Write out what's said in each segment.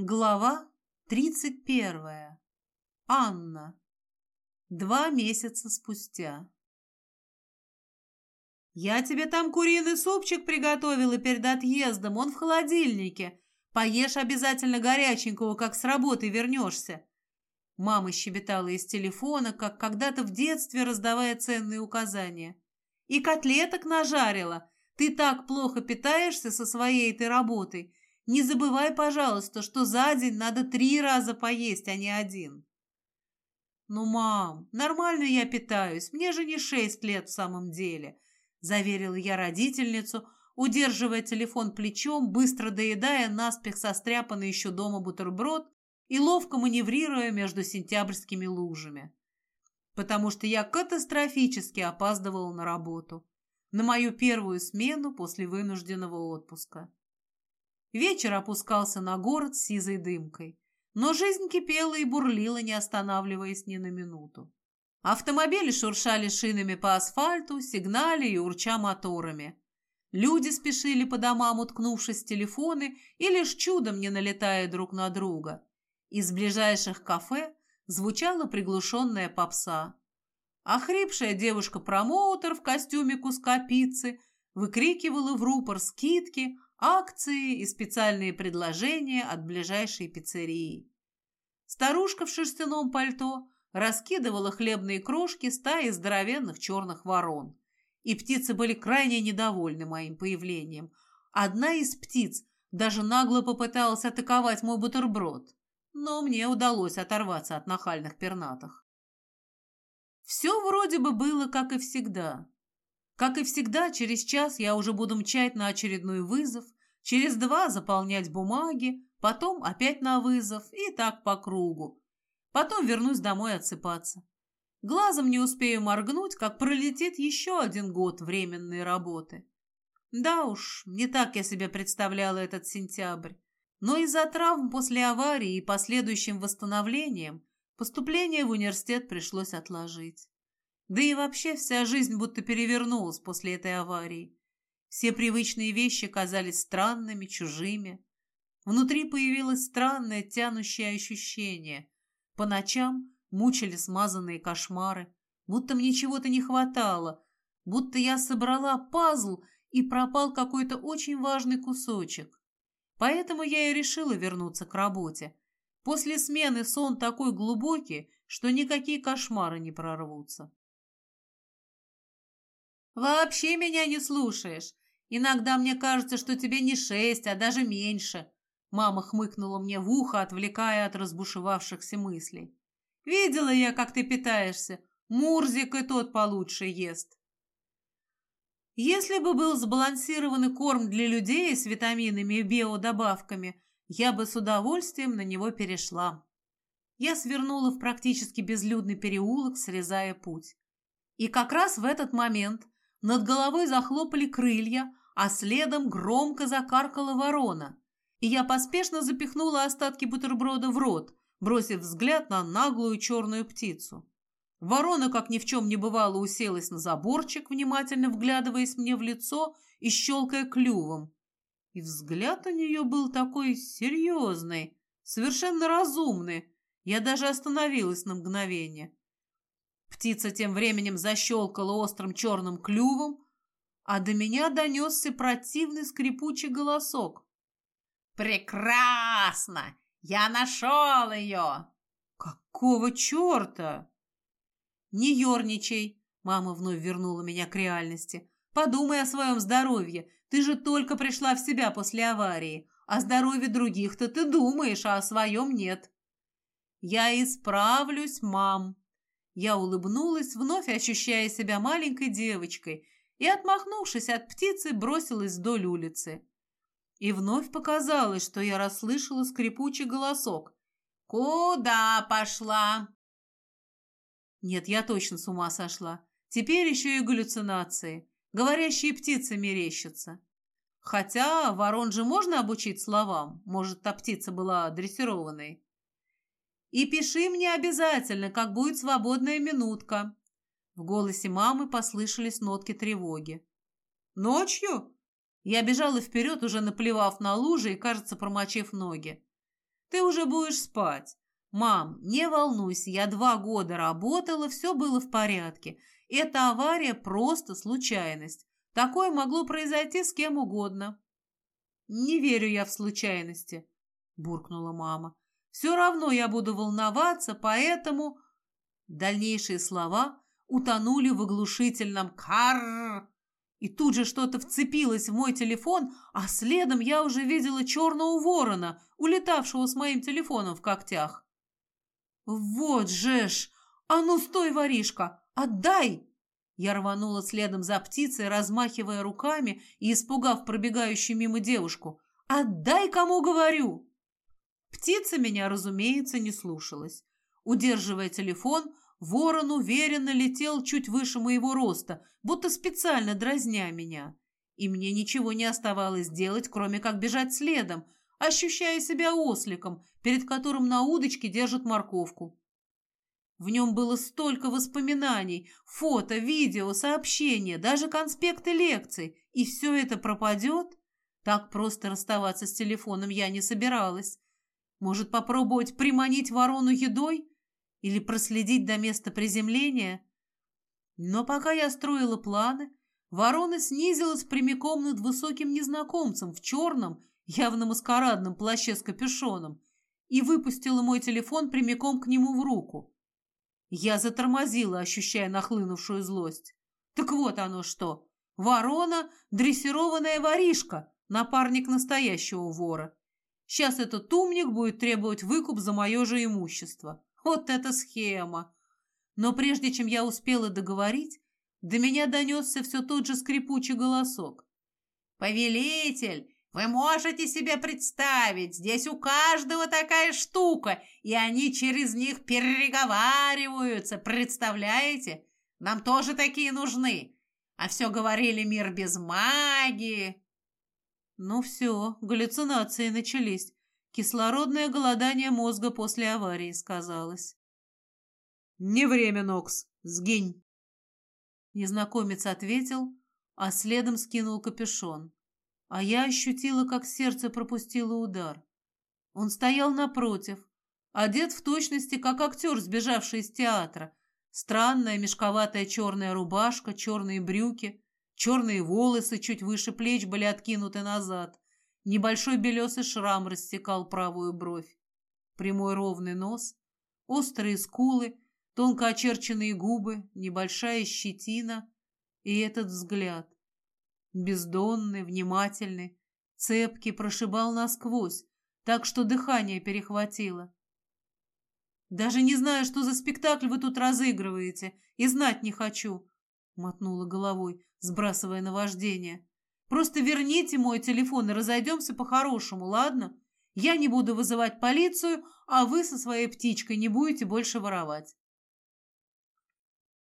Глава тридцать первая. Анна. Два месяца спустя. «Я тебе там куриный супчик приготовила перед отъездом, он в холодильнике. Поешь обязательно горяченького, как с работы вернешься». Мама щебетала из телефона, как когда-то в детстве, раздавая ценные указания. «И котлеток нажарила. Ты так плохо питаешься со своей этой работой. Не забывай, пожалуйста, что за день надо три раза поесть, а не один. Ну, мам, нормально я питаюсь, мне же не шесть лет в самом деле, заверила я родительницу, удерживая телефон плечом, быстро доедая наспех состряпанный еще дома бутерброд и ловко маневрируя между сентябрьскими лужами. Потому что я катастрофически опаздывала на работу, на мою первую смену после вынужденного отпуска. Вечер опускался на город с сизой дымкой. Но жизнь кипела и бурлила, не останавливаясь ни на минуту. Автомобили шуршали шинами по асфальту, сигнали и урча моторами. Люди спешили по домам, уткнувшись в телефоны и лишь чудом не налетая друг на друга. Из ближайших кафе звучала приглушенная попса. Охрипшая девушка-промоутер в костюме куска пиццы выкрикивала в рупор скидки, акции и специальные предложения от ближайшей пиццерии. Старушка в шерстяном пальто раскидывала хлебные крошки стаи здоровенных черных ворон. И птицы были крайне недовольны моим появлением. Одна из птиц даже нагло попыталась атаковать мой бутерброд, но мне удалось оторваться от нахальных пернатых. Все вроде бы было, как и всегда. Как и всегда, через час я уже буду мчать на очередной вызов, через два заполнять бумаги, потом опять на вызов и так по кругу. Потом вернусь домой отсыпаться. Глазом не успею моргнуть, как пролетит еще один год временной работы. Да уж, не так я себе представляла этот сентябрь. Но из-за травм после аварии и последующим восстановлением поступление в университет пришлось отложить. Да и вообще вся жизнь будто перевернулась после этой аварии. Все привычные вещи казались странными, чужими. Внутри появилось странное тянущее ощущение. По ночам мучили смазанные кошмары, будто мне чего-то не хватало, будто я собрала пазл и пропал какой-то очень важный кусочек. Поэтому я и решила вернуться к работе. После смены сон такой глубокий, что никакие кошмары не прорвутся. «Вообще меня не слушаешь. Иногда мне кажется, что тебе не шесть, а даже меньше». Мама хмыкнула мне в ухо, отвлекая от разбушевавшихся мыслей. «Видела я, как ты питаешься. Мурзик и тот получше ест». Если бы был сбалансированный корм для людей с витаминами и биодобавками, я бы с удовольствием на него перешла. Я свернула в практически безлюдный переулок, срезая путь. И как раз в этот момент над головой захлопали крылья, а следом громко закаркала ворона. И я поспешно запихнула остатки бутерброда в рот, бросив взгляд на наглую черную птицу. Ворона, как ни в чем не бывало, уселась на заборчик, внимательно вглядываясь мне в лицо и щелкая клювом. И взгляд у нее был такой серьезный, совершенно разумный. Я даже остановилась на мгновение. Птица тем временем защелкала острым черным клювом, а до меня донесся противный скрипучий голосок. «Прекрасно! Я нашел ее!» «Какого черта?» «Не ерничай!» Мама вновь вернула меня к реальности. «Подумай о своем здоровье. Ты же только пришла в себя после аварии. О здоровье других-то ты думаешь, а о своем нет». «Я исправлюсь, мам», я улыбнулась, вновь ощущая себя маленькой девочкой, и, отмахнувшись от птицы, бросилась вдоль улицы. И вновь показалось, что я расслышала скрипучий голосок. «Куда пошла?» Нет, я точно с ума сошла. Теперь еще и галлюцинации. Говорящие птицы мерещатся. Хотя ворон же можно обучить словам. Может, та птица была дрессированной. И пиши мне обязательно, как будет свободная минутка». В голосе мамы послышались нотки тревоги. «Ночью?» Я бежала вперед, уже наплевав на лужи и, кажется, промочив ноги. Ты уже будешь спать. Мам, не волнуйся, я два года работала, все было в порядке. Эта авария просто случайность. Такое могло произойти с кем угодно. Не верю я в случайности, буркнула мама. Все равно я буду волноваться, поэтому... Дальнейшие слова утонули в оглушительном «карр». И тут же что-то вцепилось в мой телефон, а следом я уже видела черного ворона, улетавшего с моим телефоном в когтях. «Вот же ж! А ну стой, воришка! Отдай!» Я рванула следом за птицей, размахивая руками и испугав пробегающую мимо девушку. «Отдай, кому говорю!» Птица меня, разумеется, не слушалась. Удерживая телефон, ворон уверенно летел чуть выше моего роста, будто специально дразня меня. И мне ничего не оставалось делать, кроме как бежать следом, ощущая себя осликом, перед которым на удочке держат морковку. В нем было столько воспоминаний, фото, видео, сообщения, даже конспекты лекций, и все это пропадет? Так просто расставаться с телефоном я не собиралась. Может, попробовать приманить ворону едой? Или проследить до места приземления? Но пока я строила планы, ворона снизилась прямиком над высоким незнакомцем в черном, явно маскарадном плаще с капюшоном, и выпустила мой телефон прямиком к нему в руку. Я затормозила, ощущая нахлынувшую злость. Так вот оно что. Ворона — дрессированная воришка, напарник настоящего вора. Сейчас этот умник будет требовать выкуп за мое же имущество. Вот эта схема! Но прежде чем я успела договорить, до меня донесся все тот же скрипучий голосок. «Повелитель, вы можете себе представить, здесь у каждого такая штука, и они через них переговариваются, представляете? Нам тоже такие нужны. А все говорили мир без магии». Ну все, галлюцинации начались. Кислородное голодание мозга после аварии сказалось. «Не время, Нокс, сгинь!» Незнакомец ответил, а следом скинул капюшон. А я ощутила, как сердце пропустило удар. Он стоял напротив, одет в точности, как актер, сбежавший из театра. Странная мешковатая черная рубашка, черные брюки, черные волосы чуть выше плеч были откинуты назад. Небольшой белесый шрам рассекал правую бровь. Прямой ровный нос, острые скулы, тонко очерченные губы, небольшая щетина и этот взгляд. Бездонный, внимательный, цепкий, прошибал насквозь, так что дыхание перехватило. «Даже не знаю, что за спектакль вы тут разыгрываете, и знать не хочу», — мотнула головой, сбрасывая наваждение. Просто верните мой телефон и разойдемся по-хорошему, ладно? Я не буду вызывать полицию, а вы со своей птичкой не будете больше воровать.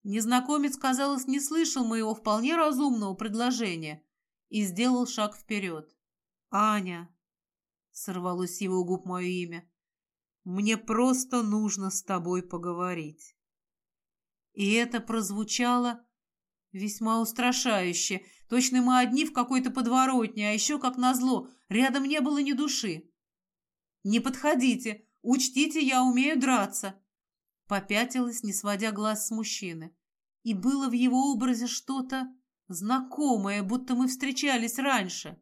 Незнакомец, казалось, не слышал моего вполне разумного предложения и сделал шаг вперед. «Аня!» — сорвалось с его губ мое имя. «Мне просто нужно с тобой поговорить». И это прозвучало Весьма устрашающе. Точно мы одни в какой-то подворотне, а еще, как назло, рядом не было ни души. «Не подходите! Учтите, я умею драться!» Попятилась, не сводя глаз с мужчины. И было в его образе что-то знакомое, будто мы встречались раньше.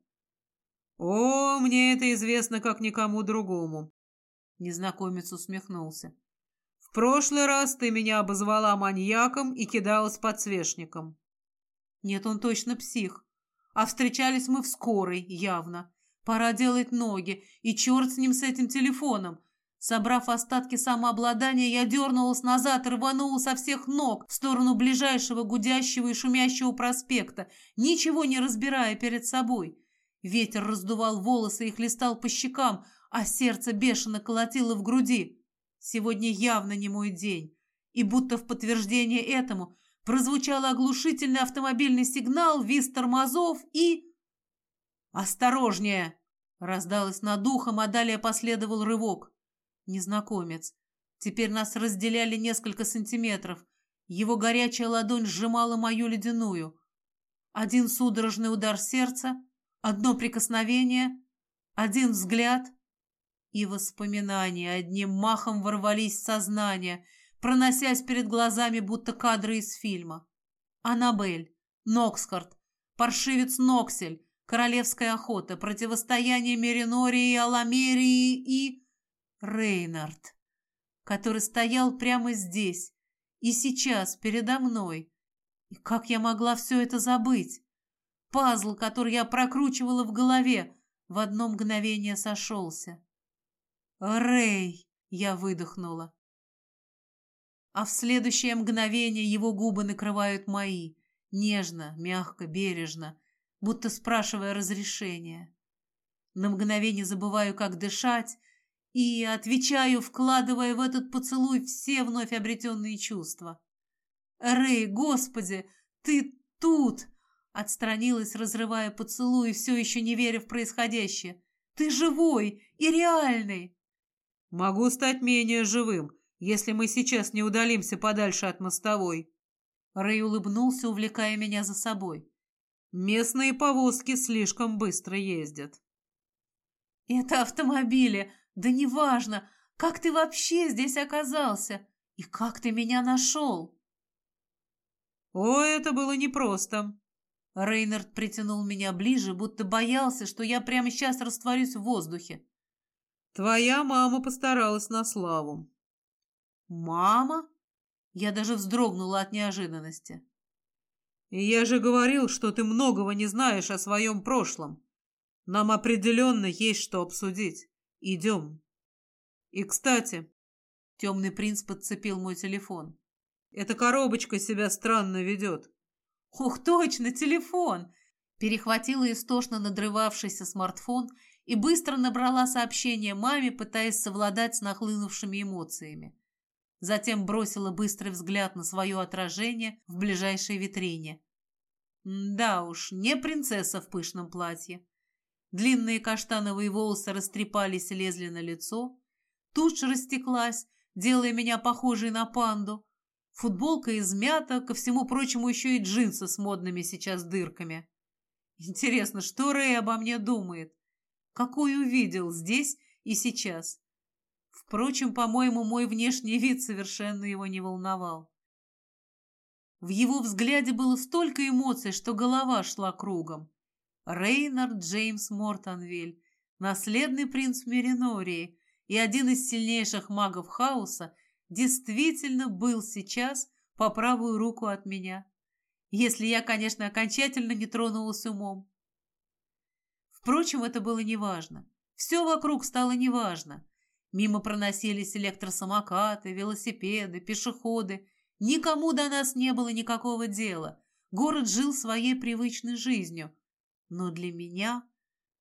«О, мне это известно, как никому другому!» Незнакомец усмехнулся. Прошлый раз ты меня обозвала маньяком и кидалась подсвечником. Нет, он точно псих. А встречались мы в скорой, явно. Пора делать ноги, и черт с ним, с этим телефоном. Собрав остатки самообладания, я дернулась назад и рванула со всех ног в сторону ближайшего гудящего и шумящего проспекта, ничего не разбирая перед собой. Ветер раздувал волосы и хлестал по щекам, а сердце бешено колотило в груди. Сегодня явно не мой день. И будто в подтверждение этому прозвучал оглушительный автомобильный сигнал, виз тормозов и... «Осторожнее!» Раздалось над ухом, а далее последовал рывок. Незнакомец. Теперь нас разделяли несколько сантиметров. Его горячая ладонь сжимала мою ледяную. Один судорожный удар сердца, одно прикосновение, один взгляд — И воспоминания одним махом ворвались в сознание, проносясь перед глазами, будто кадры из фильма. Аннабель, Нокскарт, паршивец Ноксель, королевская охота, противостояние Меринории и Аламерии и... Рейнард, который стоял прямо здесь и сейчас передо мной. И как я могла все это забыть? Пазл, который я прокручивала в голове, в одно мгновение сошелся. «Рэй!» — я выдохнула. А в следующее мгновение его губы накрывают мои, нежно, мягко, бережно, будто спрашивая разрешения. На мгновение забываю, как дышать, и отвечаю, вкладывая в этот поцелуй все вновь обретенные чувства. «Рэй, господи, ты тут!» Отстранилась, разрывая поцелуй, все еще не веря в происходящее. «Ты живой и реальный!» «Могу стать менее живым, если мы сейчас не удалимся подальше от мостовой». Рэй улыбнулся, увлекая меня за собой. «Местные повозки слишком быстро ездят». «Это автомобили, да неважно, как ты вообще здесь оказался и как ты меня нашел?» «О, это было непросто!» Рейнард притянул меня ближе, будто боялся, что я прямо сейчас растворюсь в воздухе. «Твоя мама постаралась на славу». «Мама?» Я даже вздрогнула от неожиданности. «И я же говорил, что ты многого не знаешь о своем прошлом. Нам определенно есть что обсудить. Идем. И, кстати...» Темный принц подцепил мой телефон. Эта коробочка себя странно ведет. Ух, точно, телефон! Перехватила истошно надрывавшийся смартфон и быстро набрала сообщение маме, пытаясь совладать с нахлынувшими эмоциями. Затем бросила быстрый взгляд на свое отражение в ближайшей витрине. Да уж, не принцесса в пышном платье. Длинные каштановые волосы растрепались и лезли на лицо. Тушь растеклась, делая меня похожей на панду. Футболка измята, ко всему прочему еще и джинсы с модными сейчас дырками. Интересно, что Рэй обо мне думает? Какой увидел здесь и сейчас? Впрочем, по-моему, мой внешний вид совершенно его не волновал. В его взгляде было столько эмоций, что голова шла кругом. Рейнард Джеймс Мортонвиль, наследный принц Меринории и один из сильнейших магов хаоса, действительно был сейчас по правую руку от меня. Если я, конечно, окончательно не тронулась умом. Впрочем, это было неважно. Все вокруг стало неважно. Мимо проносились электросамокаты, велосипеды, пешеходы. Никому до нас не было никакого дела. Город жил своей привычной жизнью. Но для меня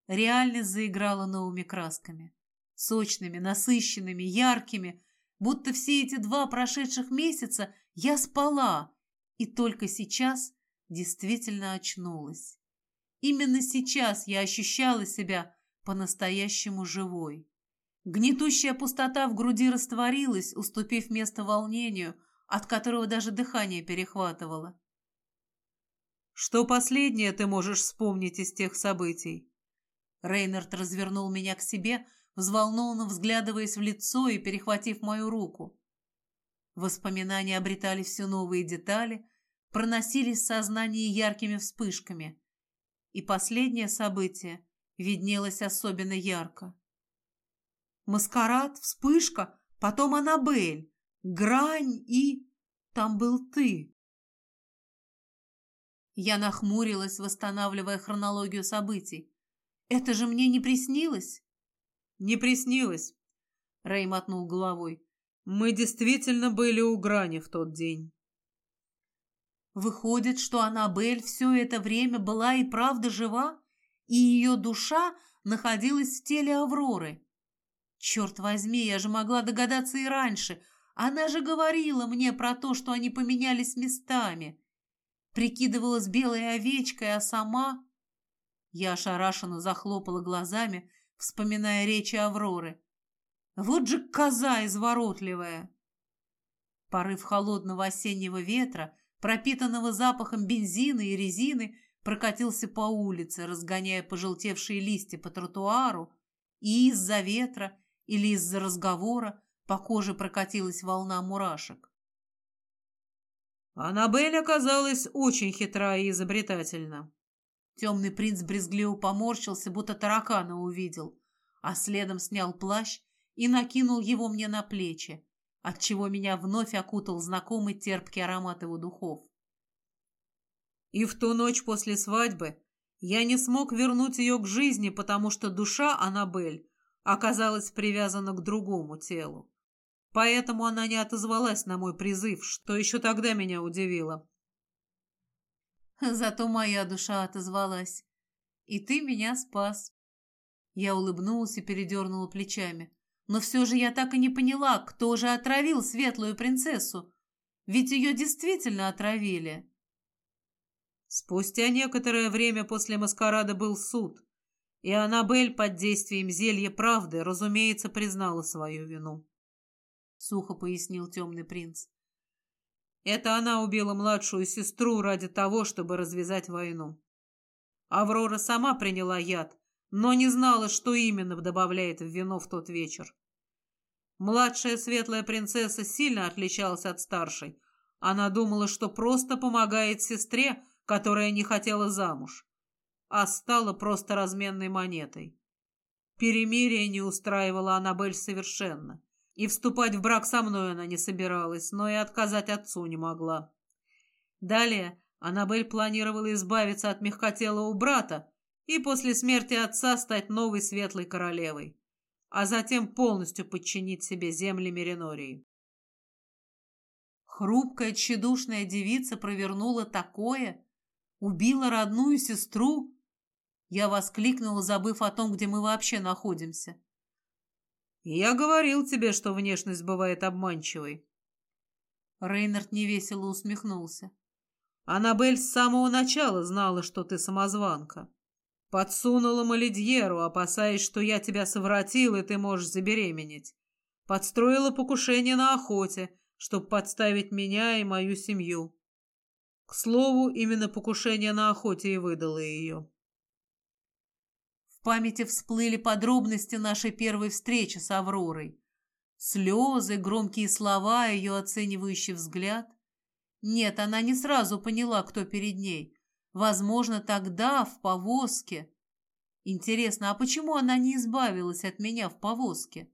реальность заиграла новыми красками. Сочными, насыщенными, яркими, будто все эти два прошедших месяца я спала и только сейчас действительно очнулась. Именно сейчас я ощущала себя по-настоящему живой. Гнетущая пустота в груди растворилась, уступив место волнению, от которого даже дыхание перехватывало. «Что последнее ты можешь вспомнить из тех событий?» Рейнард развернул меня к себе, взволнованно взглядываясь в лицо и перехватив мою руку. Воспоминания обретали все новые детали, проносились в сознании яркими вспышками. И последнее событие виднелось особенно ярко. Маскарад, вспышка, потом Аннабель, грань и... Там был ты. Я нахмурилась, восстанавливая хронологию событий. Это же мне не приснилось? «Не приснилось», — Рэй мотнул головой. «Мы действительно были у грани в тот день». Выходит, что Аннабель все это время была и правда жива, и ее душа находилась в теле Авроры. Черт возьми, я же могла догадаться и раньше. Она же говорила мне про то, что они поменялись местами. Прикидывалась белой овечкой, а сама... Я ошарашенно захлопала глазами, вспоминая речи Авроры. Вот же коза изворотливая! Порыв холодного осеннего ветра, пропитанного запахом бензина и резины, прокатился по улице, разгоняя пожелтевшие листья по тротуару, и из-за ветра, Или из-за разговора по коже прокатилась волна мурашек? Аннабель оказалась очень хитра и изобретательна. Темный принц брезгливо поморщился, будто таракана увидел, а следом снял плащ и накинул его мне на плечи, отчего меня вновь окутал знакомый терпкий аромат его духов. И в ту ночь после свадьбы я не смог вернуть ее к жизни, потому что душа Аннабель оказалась привязана к другому телу. Поэтому она не отозвалась на мой призыв, что еще тогда меня удивило. Зато моя душа отозвалась. И ты меня спас. Я улыбнулась и передернула плечами. Но все же я так и не поняла, кто же отравил светлую принцессу. Ведь ее действительно отравили. Спустя некоторое время после маскарада был суд, и Аннабель под действием зелья правды, разумеется, признала свою вину. Сухо пояснил темный принц. Это она убила младшую сестру ради того, чтобы развязать войну. Аврора сама приняла яд, но не знала, что именно добавляет в вино в тот вечер. Младшая светлая принцесса сильно отличалась от старшей. Она думала, что просто помогает сестре, которая не хотела замуж, а стала просто разменной монетой. Перемирие не устраивало Аннабель совершенно, и вступать в брак со мной она не собиралась, но и отказать отцу не могла. Далее Аннабель планировала избавиться от мягкотелого брата и после смерти отца стать новой светлой королевой, а затем полностью подчинить себе земли Меринории. Хрупкая, тщедушная девица провернула такое, Убила родную сестру? Я воскликнула, забыв о том, где мы вообще находимся. Я говорил тебе, что внешность бывает обманчивой. Рейнард невесело усмехнулся. Аннабель с самого начала знала, что ты самозванка. Подсунула Малидьеру, опасаясь, что я тебя совратил, и ты можешь забеременеть. Подстроила покушение на охоте, чтобы подставить меня и мою семью. К слову, именно покушение на охоте и выдало ее. В памяти всплыли подробности нашей первой встречи с Авророй. Слезы, громкие слова, ее оценивающий взгляд. Нет, она не сразу поняла, кто перед ней. Возможно, тогда, в повозке. Интересно, а почему она не избавилась от меня в повозке?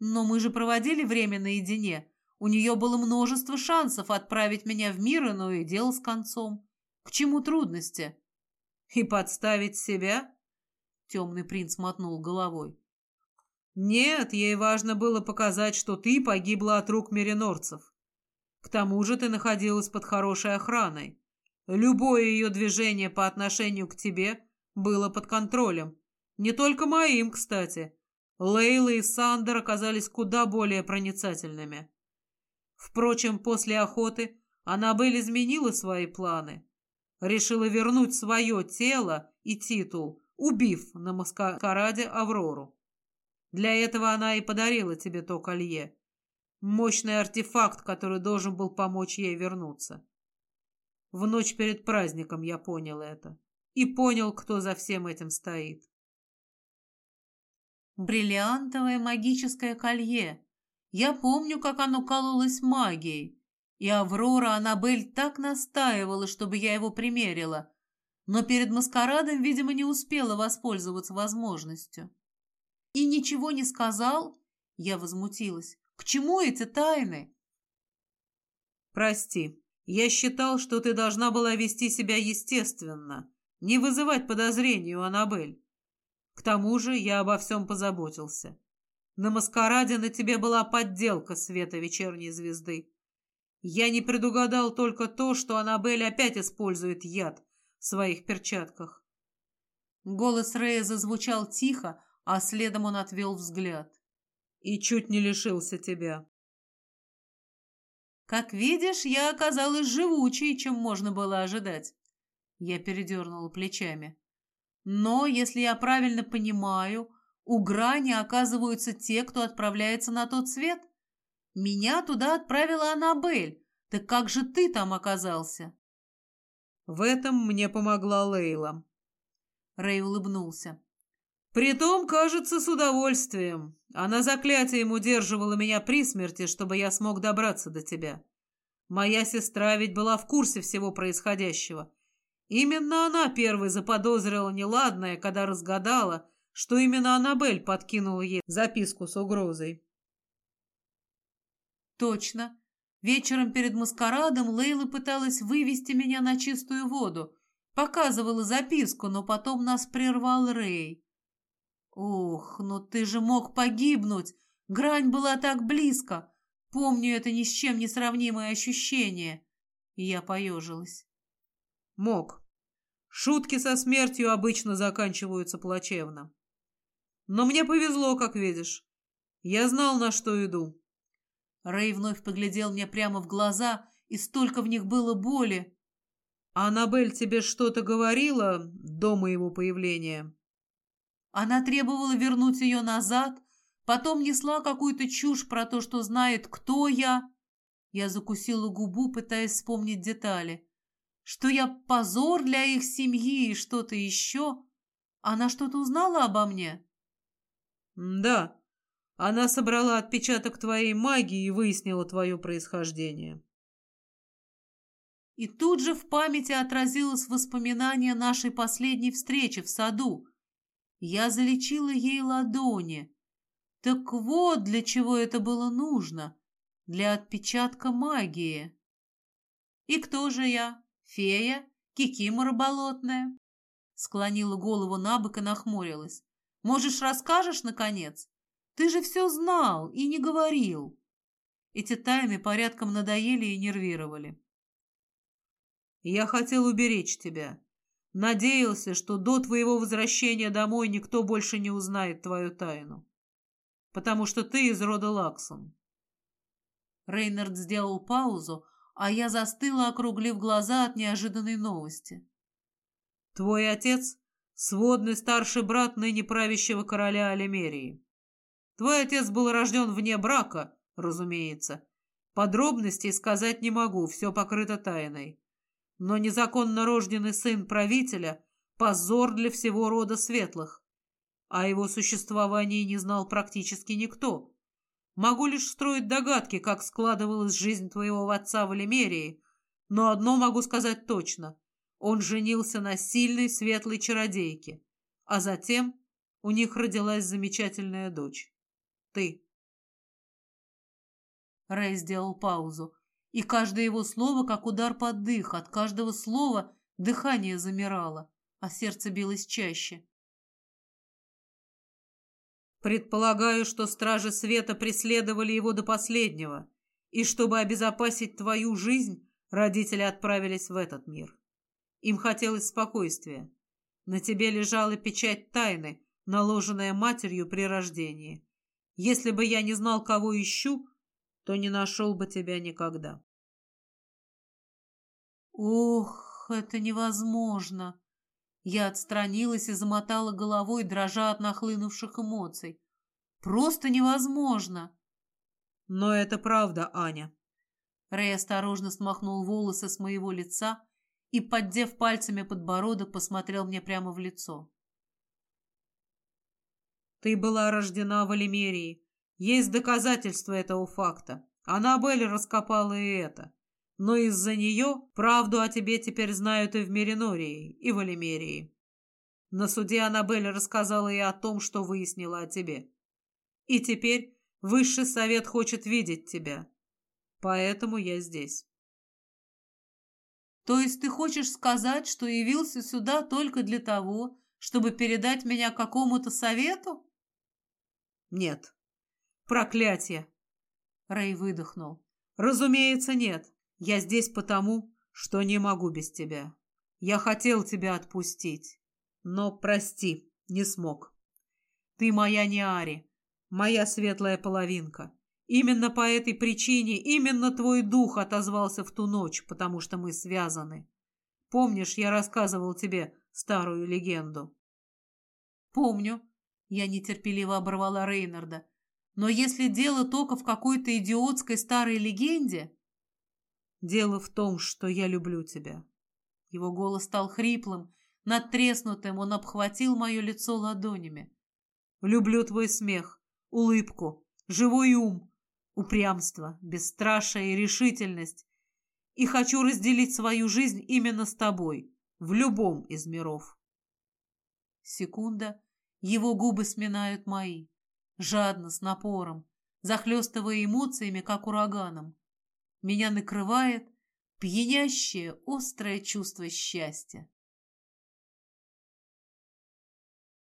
Но мы же проводили время наедине. У нее было множество шансов отправить меня в мир иной и дело с концом. К чему трудности? И подставить себя? Темный принц мотнул головой. Нет, ей важно было показать, что ты погибла от рук меринорцев. К тому же ты находилась под хорошей охраной. Любое ее движение по отношению к тебе было под контролем. Не только моим, кстати. Лейла и Сандер оказались куда более проницательными. Впрочем, после охоты Аннабель изменила свои планы. Решила вернуть свое тело и титул, убив на маскараде Аврору. Для этого она и подарила тебе то колье. Мощный артефакт, который должен был помочь ей вернуться. В ночь перед праздником я понял это. И понял, кто за всем этим стоит. Бриллиантовое магическое колье. Я помню, как оно кололось магией, и Аврора Аннабель так настаивала, чтобы я его примерила, но перед маскарадом, видимо, не успела воспользоваться возможностью. И ничего не сказал? Я возмутилась. К чему эти тайны? Прости, я считал, что ты должна была вести себя естественно, не вызывать подозрений у Аннабель. К тому же я обо всем позаботился. На маскараде на тебе была подделка света вечерней звезды. Я не предугадал только то, что Аннабель опять использует яд в своих перчатках. Голос Рея зазвучал тихо, а следом он отвел взгляд. И чуть не лишился тебя. Как видишь, я оказалась живучей, чем можно было ожидать. Я передернула плечами. Но, если я правильно понимаю, у грани оказываются те, кто отправляется на тот свет. Меня туда отправила Аннабель. Так как же ты там оказался? В этом мне помогла Лейла. Рэй улыбнулся. Притом, кажется, с удовольствием. Она заклятием удерживала меня при смерти, чтобы я смог добраться до тебя. Моя сестра ведь была в курсе всего происходящего. Именно она первой заподозрила неладное, когда разгадала, что именно Аннабель подкинула ей записку с угрозой. Точно. Вечером перед маскарадом Лейла пыталась вывести меня на чистую воду. Показывала записку, но потом нас прервал Рэй. Ох, но ты же мог погибнуть. Грань была так близко. Помню это ни с чем не сравнимое ощущение. И я поежилась. Мог. Шутки со смертью обычно заканчиваются плачевно. Но мне повезло, как видишь. Я знал, на что иду. Рэй вновь поглядел мне прямо в глаза, и столько в них было боли. «Аннабель тебе что-то говорила до моего появления?» Она требовала вернуть ее назад, потом несла какую-то чушь про то, что знает, кто я. Я закусила губу, пытаясь вспомнить детали. Что я позор для их семьи и что-то еще. Она что-то узнала обо мне? Да, она собрала отпечаток твоей магии и выяснила твое происхождение. И тут же в памяти отразилось воспоминание нашей последней встречи в саду. Я залечила ей ладони. Так вот, для чего это было нужно. Для отпечатка магии. И кто же я? Фея? Кикимора болотная? Склонила голову на бок и нахмурилась. Можешь, расскажешь, наконец? Ты же все знал и не говорил. Эти тайны порядком надоели и нервировали. Я хотел уберечь тебя. Надеялся, что до твоего возвращения домой никто больше не узнает твою тайну. Потому что ты из рода Лаксон. Рейнард сделал паузу, а я застыла, округлив глаза от неожиданной новости. Твой отец — сводный старший брат ныне правящего короля Алимерии. Твой отец был рожден вне брака, разумеется. Подробностей сказать не могу, все покрыто тайной. Но незаконно рожденный сын правителя — позор для всего рода светлых. О его существовании не знал практически никто. Могу лишь строить догадки, как складывалась жизнь твоего отца в Элемерии, но одно могу сказать точно. Он женился на сильной светлой чародейке, а затем у них родилась замечательная дочь ты. Рэй сделал паузу, и каждое его слово, как удар под дых, от каждого слова дыхание замирало, а сердце билось чаще. Предполагаю, что стражи света преследовали его до последнего, и чтобы обезопасить твою жизнь, родители отправились в этот мир. Им хотелось спокойствия. На тебе лежала печать тайны, наложенная матерью при рождении. Если бы я не знал, кого ищу, то не нашел бы тебя никогда. Ох, это невозможно. Я отстранилась и замотала головой, дрожа от нахлынувших эмоций. Просто невозможно. Но это правда, Аня. Рэй осторожно смахнул волосы с моего лица и, поддев пальцами подбородок, посмотрел мне прямо в лицо. Ты была рождена в Алимерии. Есть доказательства этого факта. Аннабель раскопала и это. Но из-за нее правду о тебе теперь знают и в Меринории, и в Алимерии. На суде Аннабель рассказала и о том, что выяснила о тебе. И теперь Высший Совет хочет видеть тебя. Поэтому я здесь. То есть ты хочешь сказать, что явился сюда только для того, чтобы передать меня какому-то совету? Нет. Проклятие. Рэй выдохнул. Разумеется, нет. Я здесь потому, что не могу без тебя. Я хотел тебя отпустить, но, прости, не смог. Ты моя Неари, моя светлая половинка. Именно по этой причине, именно твой дух отозвался в ту ночь, потому что мы связаны. Помнишь, я рассказывал тебе старую легенду? Помню. Я нетерпеливо оборвала Рейнарда. Но если дело только в какой-то идиотской старой легенде... Дело в том, что я люблю тебя. Его голос стал хриплым, надтреснутым, он обхватил мое лицо ладонями. Люблю твой смех, улыбку, живой ум, упрямство, бесстрашие и решительность. И хочу разделить свою жизнь именно с тобой, в любом из миров. Секунда, его губы сминают мои, жадно, с напором, захлестывая эмоциями, как ураганом. Меня накрывает пьянящее, острое чувство счастья.